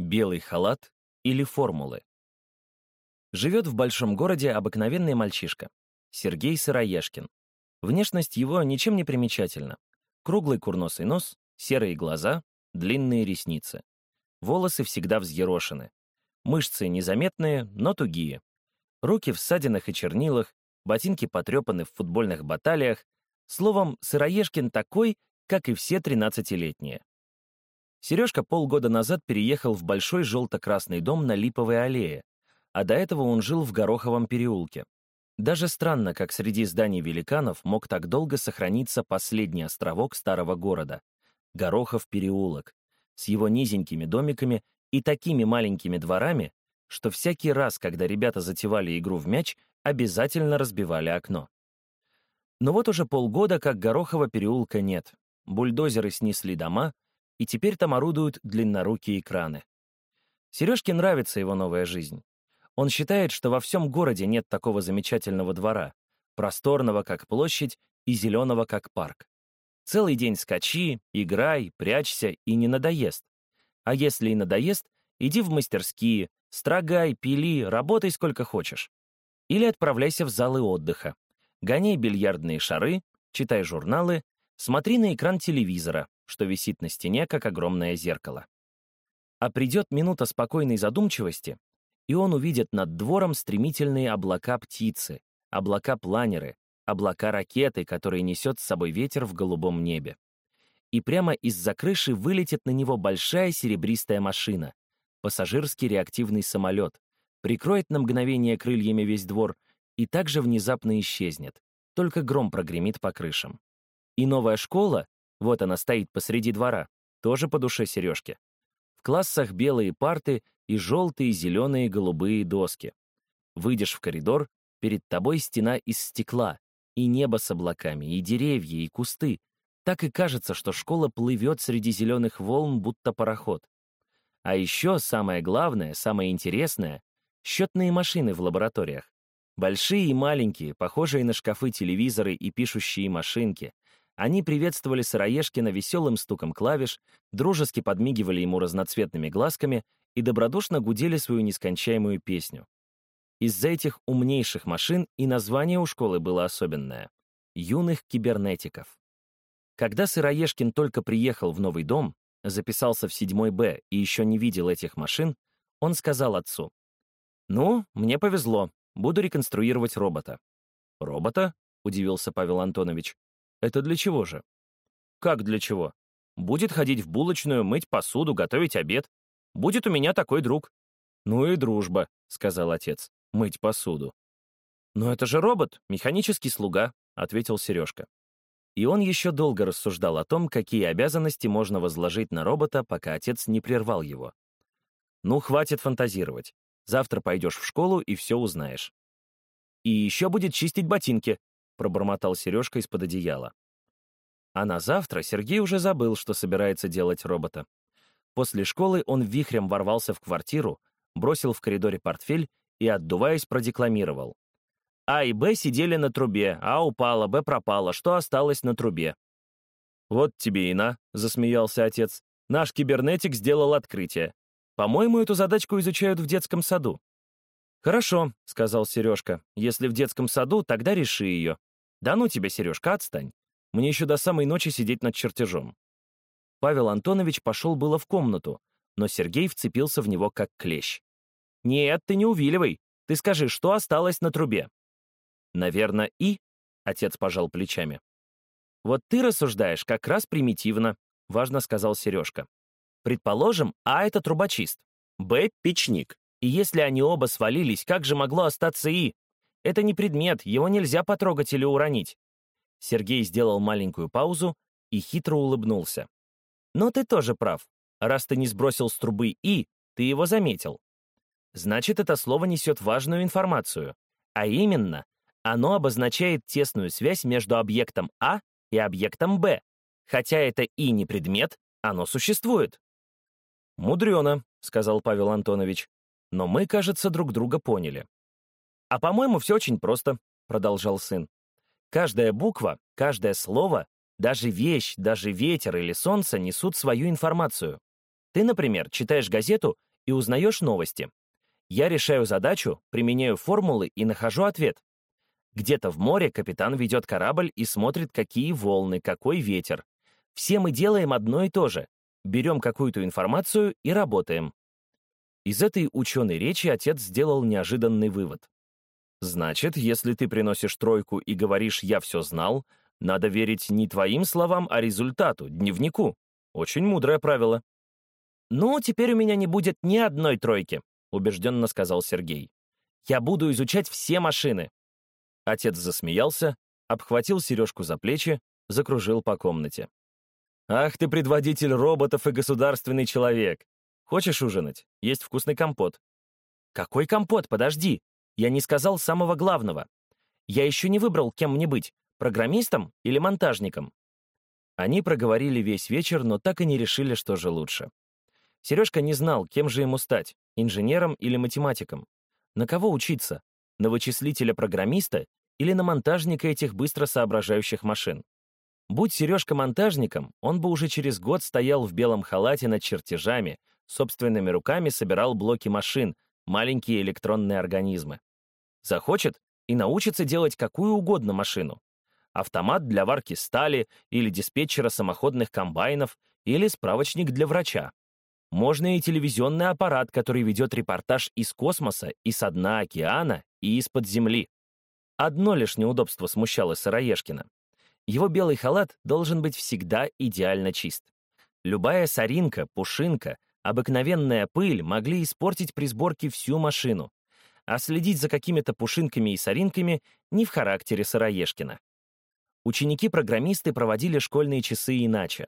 белый халат или формулы. Живет в большом городе обыкновенный мальчишка. Сергей Сыроежкин. Внешность его ничем не примечательна. Круглый курносый нос, серые глаза, длинные ресницы. Волосы всегда взъерошены. Мышцы незаметные, но тугие. Руки в ссадинах и чернилах, ботинки потрепаны в футбольных баталиях. Словом, Сыроежкин такой, как и все 13-летние. Сережка полгода назад переехал в большой желто-красный дом на Липовой аллее, а до этого он жил в Гороховом переулке. Даже странно, как среди зданий великанов мог так долго сохраниться последний островок старого города — Горохов переулок, с его низенькими домиками и такими маленькими дворами, что всякий раз, когда ребята затевали игру в мяч, обязательно разбивали окно. Но вот уже полгода, как Горохова переулка нет. Бульдозеры снесли дома, и теперь там орудуют длиннорукие краны. Сережке нравится его новая жизнь. Он считает, что во всем городе нет такого замечательного двора, просторного, как площадь, и зеленого, как парк. Целый день скачи, играй, прячься и не надоест. А если и надоест, иди в мастерские, строгай, пили, работай сколько хочешь. Или отправляйся в залы отдыха. Гоняй бильярдные шары, читай журналы, смотри на экран телевизора, что висит на стене, как огромное зеркало. А придет минута спокойной задумчивости, и он увидит над двором стремительные облака птицы, облака-планеры, облака-ракеты, которые несет с собой ветер в голубом небе. И прямо из-за крыши вылетит на него большая серебристая машина, пассажирский реактивный самолет, прикроет на мгновение крыльями весь двор и также внезапно исчезнет, только гром прогремит по крышам. И новая школа, вот она стоит посреди двора, тоже по душе Сережки. В классах белые парты и желтые, зеленые, голубые доски. Выйдешь в коридор, перед тобой стена из стекла, и небо с облаками, и деревья, и кусты. Так и кажется, что школа плывет среди зеленых волн, будто пароход. А еще самое главное, самое интересное — счетные машины в лабораториях. Большие и маленькие, похожие на шкафы телевизоры и пишущие машинки. Они приветствовали Сыроежкина веселым стуком клавиш, дружески подмигивали ему разноцветными глазками и добродушно гудели свою нескончаемую песню. Из-за этих умнейших машин и название у школы было особенное — «Юных кибернетиков». Когда Сыроежкин только приехал в новый дом, записался в 7 Б и еще не видел этих машин, он сказал отцу, «Ну, мне повезло, буду реконструировать робота». «Робота?» — удивился Павел Антонович. «Это для чего же?» «Как для чего? Будет ходить в булочную, мыть посуду, готовить обед. Будет у меня такой друг». «Ну и дружба», — сказал отец, — «мыть посуду». «Но это же робот, механический слуга», — ответил Сережка. И он еще долго рассуждал о том, какие обязанности можно возложить на робота, пока отец не прервал его. «Ну, хватит фантазировать. Завтра пойдешь в школу и все узнаешь». «И еще будет чистить ботинки», — пробормотал Сережка из-под одеяла. А на завтра Сергей уже забыл, что собирается делать робота. После школы он вихрем ворвался в квартиру, бросил в коридоре портфель и, отдуваясь, продекламировал. А и Б сидели на трубе, А упала, Б пропала, что осталось на трубе? «Вот тебе и на», — засмеялся отец. «Наш кибернетик сделал открытие. По-моему, эту задачку изучают в детском саду». «Хорошо», — сказал Сережка. «Если в детском саду, тогда реши ее». «Да ну тебя, Сережка, отстань. Мне еще до самой ночи сидеть над чертежом». Павел Антонович пошел было в комнату, но Сергей вцепился в него как клещ. «Нет, ты не увиливай. Ты скажи, что осталось на трубе?» «Наверное, и?» — отец пожал плечами. «Вот ты рассуждаешь как раз примитивно», — важно сказал Сережка. «Предположим, А — это трубочист, Б — печник. И если они оба свалились, как же могло остаться И? Это не предмет, его нельзя потрогать или уронить». Сергей сделал маленькую паузу и хитро улыбнулся. Но ты тоже прав. Раз ты не сбросил с трубы «и», ты его заметил. Значит, это слово несет важную информацию. А именно, оно обозначает тесную связь между объектом А и объектом Б. Хотя это «и» не предмет, оно существует. «Мудрено», — сказал Павел Антонович. «Но мы, кажется, друг друга поняли». «А по-моему, все очень просто», — продолжал сын. «Каждая буква, каждое слово даже вещь, даже ветер или солнце несут свою информацию. Ты, например, читаешь газету и узнаешь новости. Я решаю задачу, применяю формулы и нахожу ответ. Где-то в море капитан ведет корабль и смотрит, какие волны, какой ветер. Все мы делаем одно и то же. Берем какую-то информацию и работаем. Из этой ученой речи отец сделал неожиданный вывод. Значит, если ты приносишь тройку и говоришь «я все знал», надо верить не твоим словам, а результату, дневнику. Очень мудрое правило. «Ну, теперь у меня не будет ни одной тройки», — убежденно сказал Сергей. «Я буду изучать все машины». Отец засмеялся, обхватил Сережку за плечи, закружил по комнате. «Ах ты, предводитель роботов и государственный человек! Хочешь ужинать? Есть вкусный компот». «Какой компот? Подожди! Я не сказал самого главного. Я еще не выбрал, кем мне быть, программистом или монтажником». Они проговорили весь вечер, но так и не решили, что же лучше. Сережка не знал, кем же ему стать — инженером или математиком. На кого учиться? На вычислителя-программиста или на монтажника этих быстро соображающих машин? Будь Сережка монтажником, он бы уже через год стоял в белом халате над чертежами, собственными руками собирал блоки машин, маленькие электронные организмы. Захочет и научится делать какую угодно машину. Автомат для варки стали или диспетчера самоходных комбайнов или справочник для врача. Можно и телевизионный аппарат, который ведет репортаж из космоса, и со дна океана, и из-под земли. Одно лишь неудобство смущало Сыроежкина. Его белый халат должен быть всегда идеально чист. Любая соринка, пушинка, обыкновенная пыль могли испортить при сборке всю машину, а следить за какими-то пушинками и соринками не в характере Сыроежкина. Ученики-программисты проводили школьные часы иначе.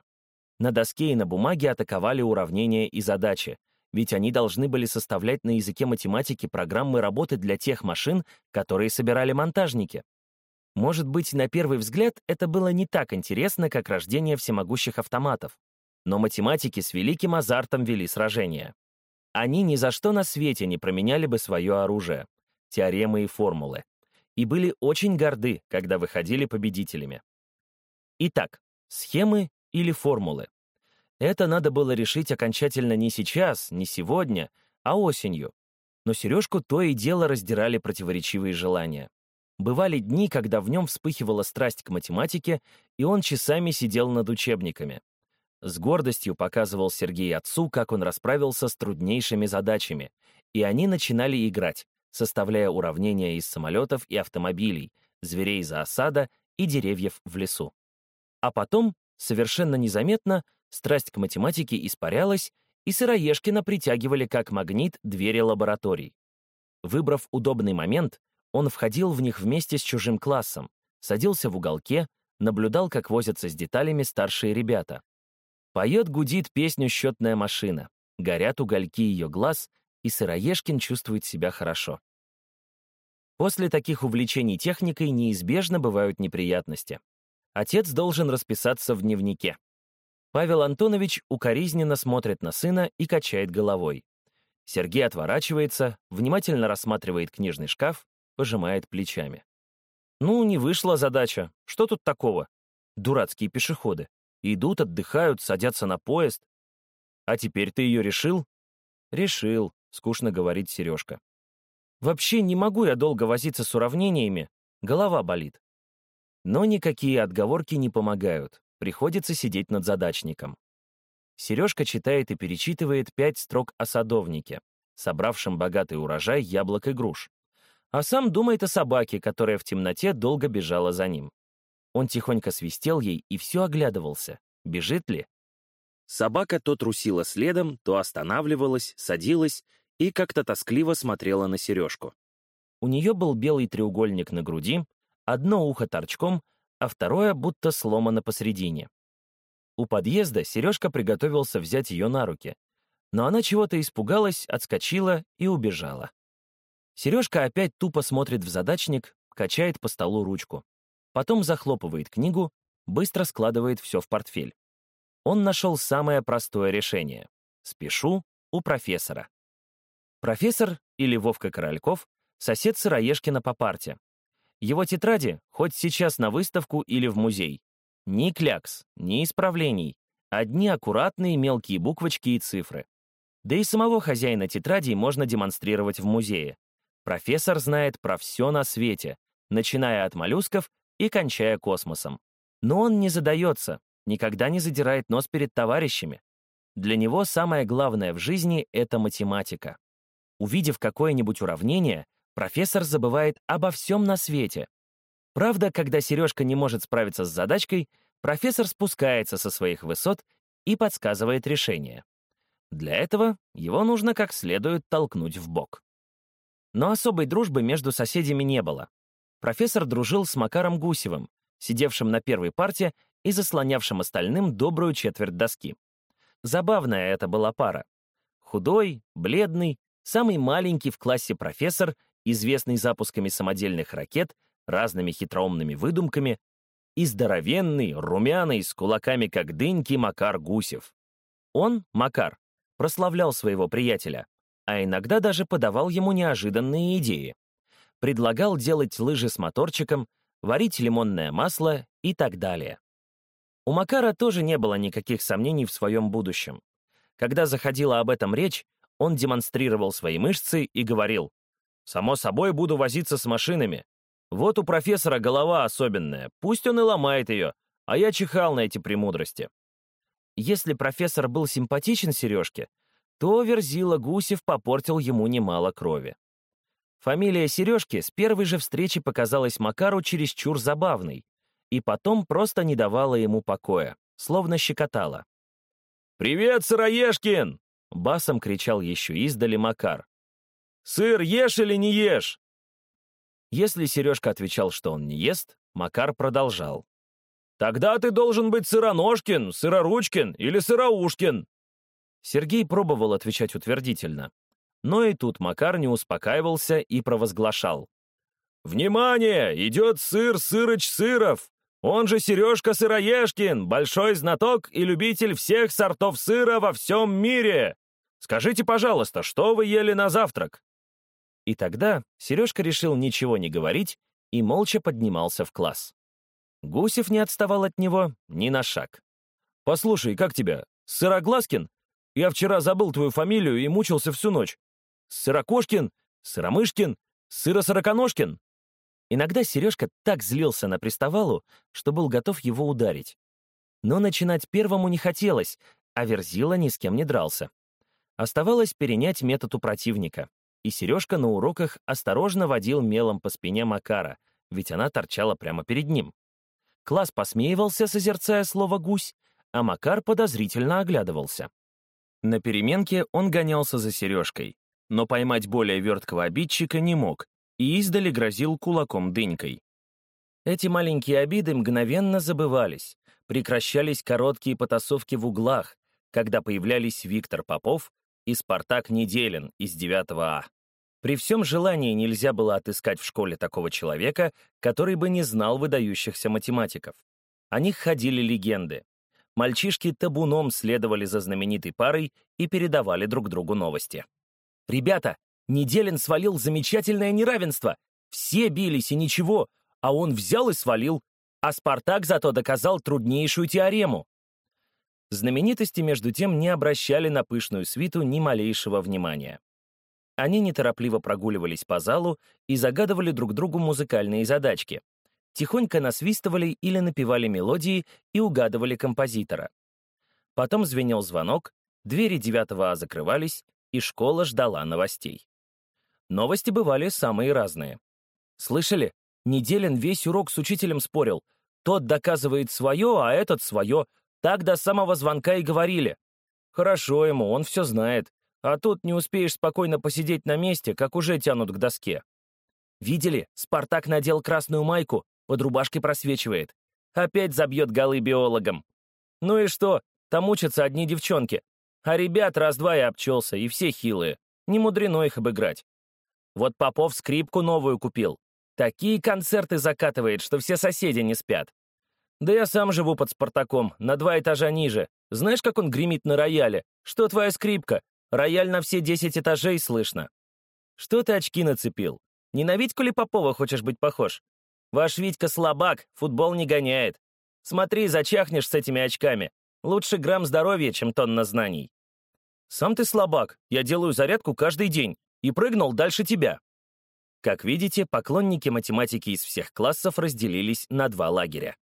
На доске и на бумаге атаковали уравнения и задачи, ведь они должны были составлять на языке математики программы работы для тех машин, которые собирали монтажники. Может быть, на первый взгляд это было не так интересно, как рождение всемогущих автоматов. Но математики с великим азартом вели сражения. Они ни за что на свете не променяли бы свое оружие, теоремы и формулы, и были очень горды, когда выходили победителями. Итак, схемы или формулы. Это надо было решить окончательно не сейчас, не сегодня, а осенью. Но Сережку то и дело раздирали противоречивые желания. Бывали дни, когда в нем вспыхивала страсть к математике, и он часами сидел над учебниками. С гордостью показывал Сергей отцу, как он расправился с труднейшими задачами, и они начинали играть, составляя уравнения из самолетов и автомобилей, зверей за осада и деревьев в лесу. А потом, совершенно незаметно, страсть к математике испарялась, и Сыроежкина притягивали как магнит двери лабораторий. Выбрав удобный момент, он входил в них вместе с чужим классом, садился в уголке, наблюдал, как возятся с деталями старшие ребята. Поет-гудит песню счетная машина, горят угольки ее глаз, и Сыроежкин чувствует себя хорошо. После таких увлечений техникой неизбежно бывают неприятности. Отец должен расписаться в дневнике. Павел Антонович укоризненно смотрит на сына и качает головой. Сергей отворачивается, внимательно рассматривает книжный шкаф пожимает плечами. Ну, не вышла задача. Что тут такого? Дурацкие пешеходы. Идут, отдыхают, садятся на поезд. А теперь ты ее решил? Решил, скучно говорит Сережка. Вообще не могу я долго возиться с уравнениями, голова болит. Но никакие отговорки не помогают, приходится сидеть над задачником. Сережка читает и перечитывает пять строк о садовнике, собравшем богатый урожай яблок и груш а сам думает о собаке, которая в темноте долго бежала за ним. Он тихонько свистел ей и все оглядывался. Бежит ли? Собака то трусила следом, то останавливалась, садилась и как-то тоскливо смотрела на сережку. У нее был белый треугольник на груди, одно ухо торчком, а второе будто сломано посредине. У подъезда Сережка приготовился взять ее на руки, но она чего-то испугалась, отскочила и убежала. Сережка опять тупо смотрит в задачник, качает по столу ручку. Потом захлопывает книгу, быстро складывает все в портфель. Он нашел самое простое решение. Спешу у профессора. Профессор, или Вовка Корольков, сосед Сыроежкина по парте. Его тетради хоть сейчас на выставку или в музей. Ни клякс, ни исправлений. Одни аккуратные мелкие буквочки и цифры. Да и самого хозяина тетрадей можно демонстрировать в музее. Профессор знает про все на свете, начиная от моллюсков и кончая космосом. Но он не задается, никогда не задирает нос перед товарищами. Для него самое главное в жизни — это математика. Увидев какое-нибудь уравнение, профессор забывает обо всем на свете. Правда, когда Сережка не может справиться с задачкой, профессор спускается со своих высот и подсказывает решение. Для этого его нужно как следует толкнуть в бок. Но особой дружбы между соседями не было. Профессор дружил с Макаром Гусевым, сидевшим на первой парте и заслонявшим остальным добрую четверть доски. Забавная это была пара. Худой, бледный, самый маленький в классе профессор, известный запусками самодельных ракет, разными хитроумными выдумками, и здоровенный, румяный, с кулаками как дыньки Макар Гусев. Он, Макар, прославлял своего приятеля, а иногда даже подавал ему неожиданные идеи. Предлагал делать лыжи с моторчиком, варить лимонное масло и так далее. У Макара тоже не было никаких сомнений в своем будущем. Когда заходила об этом речь, он демонстрировал свои мышцы и говорил, «Само собой буду возиться с машинами. Вот у профессора голова особенная, пусть он и ломает ее, а я чихал на эти премудрости». Если профессор был симпатичен Сережке, то Верзила Гусев попортил ему немало крови. Фамилия Сережки с первой же встречи показалась Макару чересчур забавной, и потом просто не давала ему покоя, словно щекотала. «Привет, Сыроежкин!» — басом кричал еще издали Макар. «Сыр ешь или не ешь?» Если Сережка отвечал, что он не ест, Макар продолжал. «Тогда ты должен быть Сыроножкин, Сыроручкин или Сыроушкин!» Сергей пробовал отвечать утвердительно. Но и тут Макар не успокаивался и провозглашал. «Внимание! Идет сыр Сырыч Сыров! Он же Сережка Сыроежкин, большой знаток и любитель всех сортов сыра во всем мире. Скажите, пожалуйста, что вы ели на завтрак?» И тогда Сережка решил ничего не говорить и молча поднимался в класс. Гусев не отставал от него ни на шаг. «Послушай, как тебя? Сыроглазкин? Я вчера забыл твою фамилию и мучился всю ночь. Сырокошкин? Сыромышкин? Сыросороконожкин?» Иногда Сережка так злился на приставалу, что был готов его ударить. Но начинать первому не хотелось, а Верзила ни с кем не дрался. Оставалось перенять метод у противника, и Сережка на уроках осторожно водил мелом по спине Макара, ведь она торчала прямо перед ним. Класс посмеивался, созерцая слово «гусь», а Макар подозрительно оглядывался. На переменке он гонялся за Сережкой, но поймать более верткого обидчика не мог, и издали грозил кулаком дынькой. Эти маленькие обиды мгновенно забывались, прекращались короткие потасовки в углах, когда появлялись Виктор Попов и Спартак Неделин из 9 А. При всем желании нельзя было отыскать в школе такого человека, который бы не знал выдающихся математиков. О них ходили легенды. Мальчишки табуном следовали за знаменитой парой и передавали друг другу новости. «Ребята, Неделин свалил замечательное неравенство. Все бились и ничего, а он взял и свалил. А Спартак зато доказал труднейшую теорему. Знаменитости, между тем, не обращали на пышную свиту ни малейшего внимания. Они неторопливо прогуливались по залу и загадывали друг другу музыкальные задачки. Тихонько насвистывали или напевали мелодии и угадывали композитора. Потом звенел звонок, двери 9 А закрывались, и школа ждала новостей. Новости бывали самые разные. Слышали? Неделин весь урок с учителем спорил. Тот доказывает свое, а этот свое. Так до самого звонка и говорили. Хорошо ему, он все знает. А тут не успеешь спокойно посидеть на месте, как уже тянут к доске. Видели? Спартак надел красную майку, под рубашкой просвечивает. Опять забьет голы биологам. Ну и что? Там учатся одни девчонки. А ребят раз-два и обчелся, и все хилые. Не мудрено их обыграть. Вот Попов скрипку новую купил. Такие концерты закатывает, что все соседи не спят. Да я сам живу под Спартаком, на два этажа ниже. Знаешь, как он гремит на рояле? Что твоя скрипка? Рояль на все десять этажей слышно. Что ты очки нацепил? Не на Витьку ли Попова хочешь быть похож? Ваш Витька слабак, футбол не гоняет. Смотри, зачахнешь с этими очками. Лучше грамм здоровья, чем тонна знаний. Сам ты слабак, я делаю зарядку каждый день и прыгнул дальше тебя. Как видите, поклонники математики из всех классов разделились на два лагеря.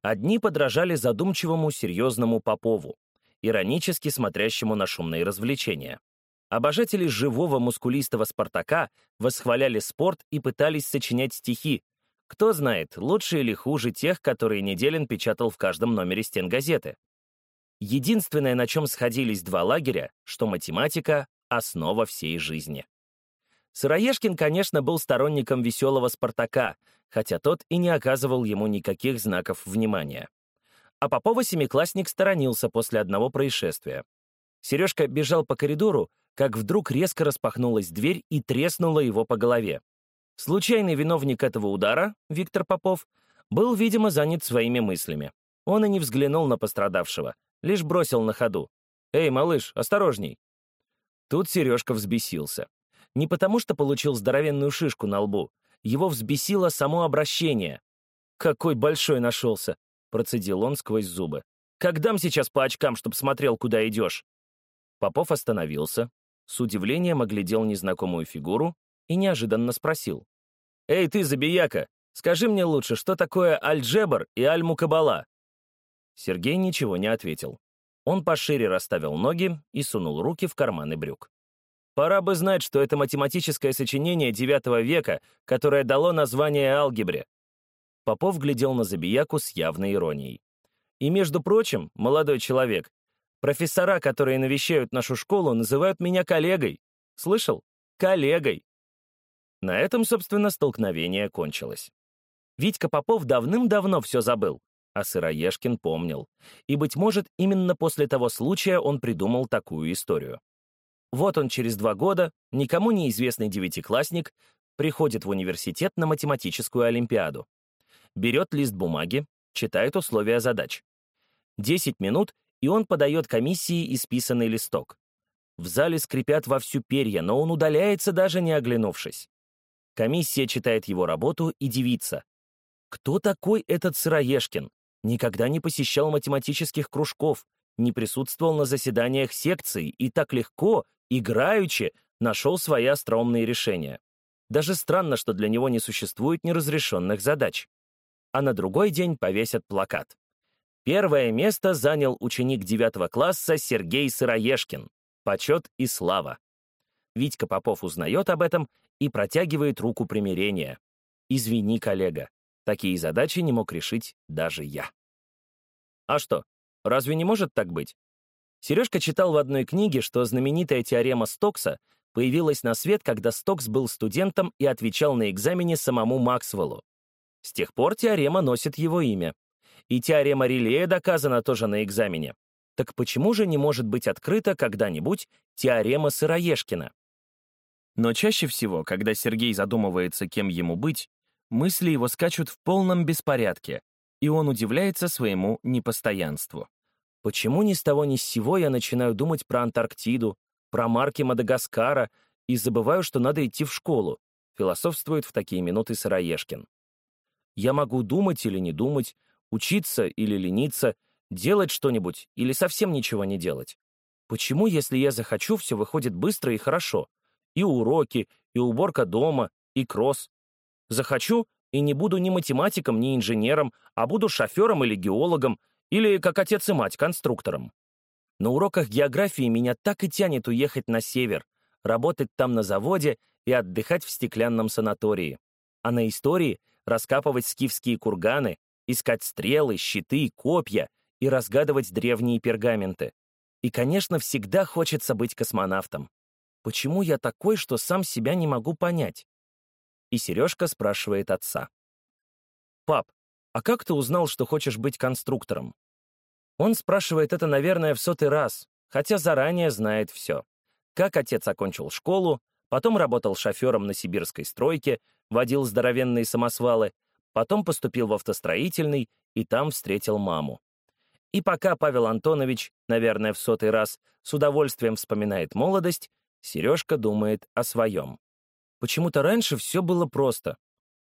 Одни подражали задумчивому, серьезному Попову, иронически смотрящему на шумные развлечения. Обожатели живого мускулистого Спартака восхваляли спорт и пытались сочинять стихи. Кто знает, лучше или хуже тех, которые Неделин печатал в каждом номере стен газеты. Единственное, на чем сходились два лагеря, что математика — основа всей жизни. Сыроежкин, конечно, был сторонником веселого Спартака, хотя тот и не оказывал ему никаких знаков внимания. А Попова семиклассник сторонился после одного происшествия. Сережка бежал по коридору, как вдруг резко распахнулась дверь и треснула его по голове. Случайный виновник этого удара, Виктор Попов, был, видимо, занят своими мыслями. Он и не взглянул на пострадавшего, лишь бросил на ходу. «Эй, малыш, осторожней!» Тут Сережка взбесился. Не потому, что получил здоровенную шишку на лбу. Его взбесило само обращение. «Какой большой нашелся!» — процедил он сквозь зубы. «Как дам сейчас по очкам, чтоб смотрел, куда идешь?» Попов остановился, с удивлением оглядел незнакомую фигуру и неожиданно спросил. «Эй, ты, забияка, скажи мне лучше, что такое альджебр и аль-мукабала?» Сергей ничего не ответил. Он пошире расставил ноги и сунул руки в карманы брюк. Пора бы знать, что это математическое сочинение IX века, которое дало название алгебре. Попов глядел на Забияку с явной иронией. И, между прочим, молодой человек, профессора, которые навещают нашу школу, называют меня коллегой. Слышал? Коллегой. На этом, собственно, столкновение кончилось. Витька Попов давным-давно все забыл, а Сыроежкин помнил. И, быть может, именно после того случая он придумал такую историю. Вот он через два года, никому неизвестный девятиклассник, приходит в университет на математическую олимпиаду. Берет лист бумаги, читает условия задач. Десять минут, и он подает комиссии исписанный листок. В зале скрипят во всю перья, но он удаляется, даже не оглянувшись. Комиссия читает его работу и дивится. Кто такой этот Сыроежкин? Никогда не посещал математических кружков, не присутствовал на заседаниях секций и так легко, играючи, нашел свои остроумные решения. Даже странно, что для него не существует неразрешенных задач. А на другой день повесят плакат. Первое место занял ученик 9 класса Сергей Сыроежкин. Почет и слава. Витька Попов узнает об этом и протягивает руку примирения. «Извини, коллега, такие задачи не мог решить даже я». А что, разве не может так быть? Сережка читал в одной книге, что знаменитая теорема Стокса появилась на свет, когда Стокс был студентом и отвечал на экзамене самому Максвеллу. С тех пор теорема носит его имя. И теорема Рилея доказана тоже на экзамене. Так почему же не может быть открыта когда-нибудь теорема Сыроежкина? Но чаще всего, когда Сергей задумывается, кем ему быть, мысли его скачут в полном беспорядке, и он удивляется своему непостоянству. Почему ни с того ни с сего я начинаю думать про Антарктиду, про марки Мадагаскара и забываю, что надо идти в школу? Философствует в такие минуты Сыроежкин. Я могу думать или не думать, учиться или лениться, делать что-нибудь или совсем ничего не делать. Почему, если я захочу, все выходит быстро и хорошо? И уроки, и уборка дома, и кросс. Захочу, и не буду ни математиком, ни инженером, а буду шофером или геологом, или, как отец и мать, конструктором. На уроках географии меня так и тянет уехать на север, работать там на заводе и отдыхать в стеклянном санатории. А на истории раскапывать скифские курганы, искать стрелы, щиты, копья и разгадывать древние пергаменты. И, конечно, всегда хочется быть космонавтом. Почему я такой, что сам себя не могу понять? И Сережка спрашивает отца. «Пап, а как ты узнал, что хочешь быть конструктором?» Он спрашивает это, наверное, в сотый раз, хотя заранее знает все. Как отец окончил школу, потом работал шофером на сибирской стройке, водил здоровенные самосвалы, потом поступил в автостроительный и там встретил маму. И пока Павел Антонович, наверное, в сотый раз, с удовольствием вспоминает молодость, Сережка думает о своем. Почему-то раньше все было просто.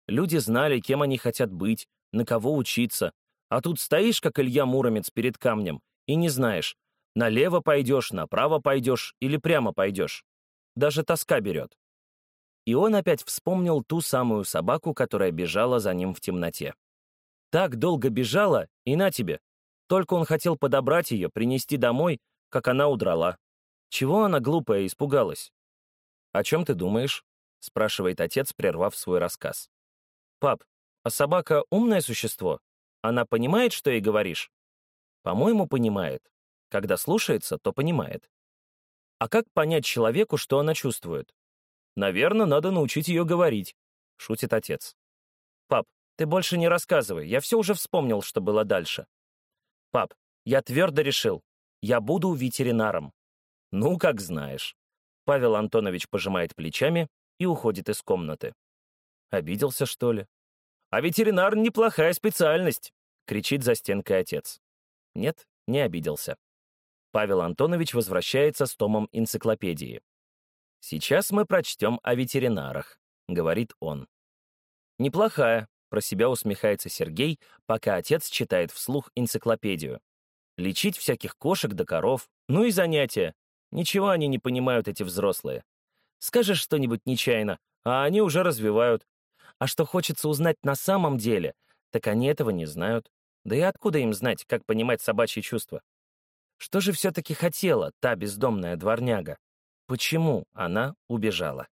Люди знали, кем они хотят быть, на кого учиться, а тут стоишь, как Илья Муромец, перед камнем, и не знаешь, Налево пойдешь, направо пойдешь или прямо пойдешь. Даже тоска берет. И он опять вспомнил ту самую собаку, которая бежала за ним в темноте. Так долго бежала, и на тебе. Только он хотел подобрать ее, принести домой, как она удрала. Чего она глупая испугалась? «О чем ты думаешь?» — спрашивает отец, прервав свой рассказ. «Пап, а собака — умное существо? Она понимает, что ей говоришь?» «По-моему, понимает. Когда слушается, то понимает. А как понять человеку, что она чувствует? Наверное, надо научить ее говорить, шутит отец. Пап, ты больше не рассказывай, я все уже вспомнил, что было дальше. Пап, я твердо решил, я буду ветеринаром. Ну, как знаешь. Павел Антонович пожимает плечами и уходит из комнаты. Обиделся, что ли? А ветеринар — неплохая специальность, кричит за стенкой отец. Нет, не обиделся. Павел Антонович возвращается с томом энциклопедии. «Сейчас мы прочтем о ветеринарах», — говорит он. «Неплохая», — про себя усмехается Сергей, пока отец читает вслух энциклопедию. «Лечить всяких кошек да коров, ну и занятия. Ничего они не понимают, эти взрослые. Скажешь что-нибудь нечаянно, а они уже развивают. А что хочется узнать на самом деле, так они этого не знают. Да и откуда им знать, как понимать собачьи чувства? Что же все-таки хотела та бездомная дворняга? Почему она убежала?